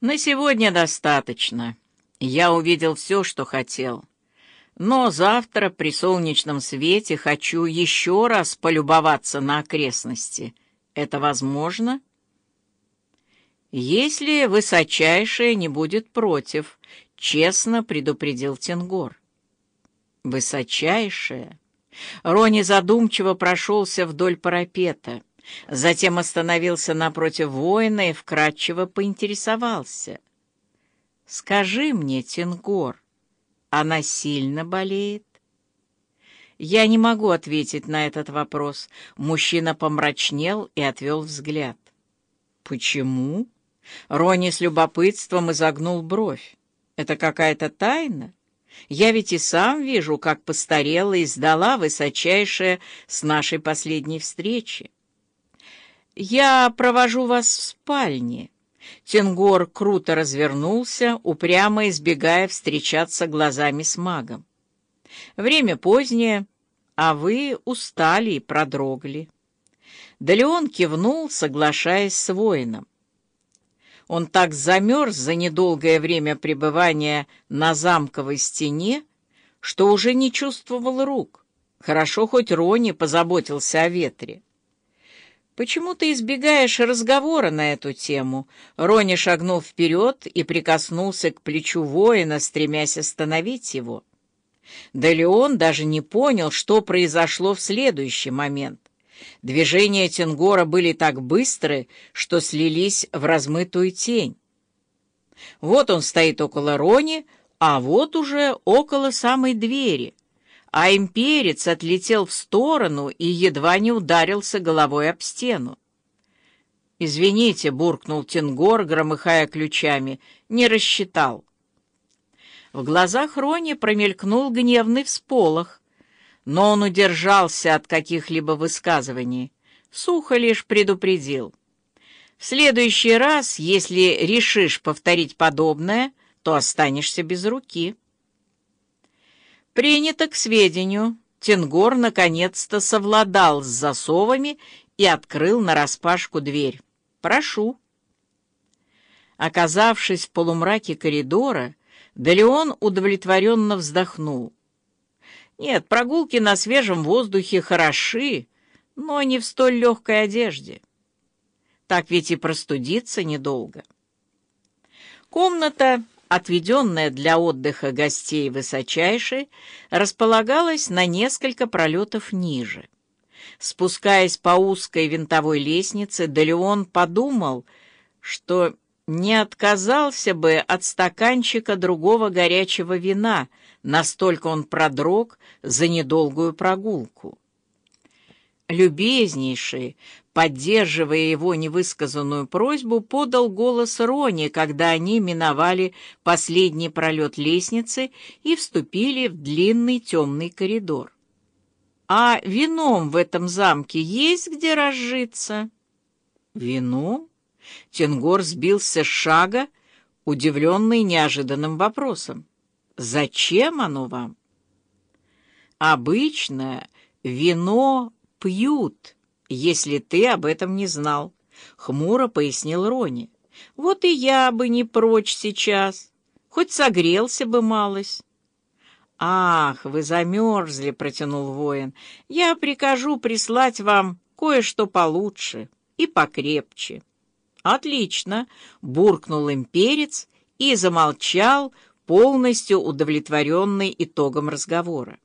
На сегодня достаточно. Я увидел все, что хотел. Но завтра при солнечном свете хочу еще раз полюбоваться на окрестности. Это возможно? Если высочайшее не будет против, честно предупредил Тенгор. Высочайшее? Рони задумчиво прошелся вдоль парапета. Затем остановился напротив воина и вкратчиво поинтересовался. «Скажи мне, Тенгор, она сильно болеет?» Я не могу ответить на этот вопрос. Мужчина помрачнел и отвел взгляд. «Почему?» Рони с любопытством изогнул бровь. «Это какая-то тайна? Я ведь и сам вижу, как постарела и сдала высочайшая с нашей последней встречи. «Я провожу вас в спальне». Тенгор круто развернулся, упрямо избегая встречаться глазами с магом. «Время позднее, а вы устали и продрогли». Да Леон кивнул, соглашаясь с воином. Он так замерз за недолгое время пребывания на замковой стене, что уже не чувствовал рук. Хорошо, хоть Рони позаботился о ветре. «Почему ты избегаешь разговора на эту тему?» Рони шагнул вперед и прикоснулся к плечу воина, стремясь остановить его. Да Леон даже не понял, что произошло в следующий момент. Движения Тенгора были так быстры, что слились в размытую тень. Вот он стоит около Рони, а вот уже около самой двери — а имперец отлетел в сторону и едва не ударился головой об стену. «Извините», — буркнул Тенгор, громыхая ключами, — «не рассчитал». В глазах Рони промелькнул гневный всполох, но он удержался от каких-либо высказываний, сухо лишь предупредил. «В следующий раз, если решишь повторить подобное, то останешься без руки». Принято к сведению. Тенгор наконец-то совладал с засовами и открыл нараспашку дверь. «Прошу». Оказавшись в полумраке коридора, Делеон удовлетворенно вздохнул. «Нет, прогулки на свежем воздухе хороши, но не в столь легкой одежде. Так ведь и простудиться недолго». Комната отведенная для отдыха гостей высочайшей, располагалась на несколько пролетов ниже. Спускаясь по узкой винтовой лестнице, Делеон подумал, что не отказался бы от стаканчика другого горячего вина, настолько он продрог за недолгую прогулку. Любезнейший, поддерживая его невысказанную просьбу, подал голос Рони, когда они миновали последний пролет лестницы и вступили в длинный темный коридор. «А вином в этом замке есть где разжиться?» «Вином?» Тенгор сбился с шага, удивленный неожиданным вопросом. «Зачем оно вам?» «Обычно вино пьют, если ты об этом не знал», — хмуро пояснил Рони. «Вот и я бы не прочь сейчас, хоть согрелся бы малость». «Ах, вы замерзли», — протянул воин. «Я прикажу прислать вам кое-что получше и покрепче». «Отлично», — буркнул имперец и замолчал, полностью удовлетворенный итогом разговора.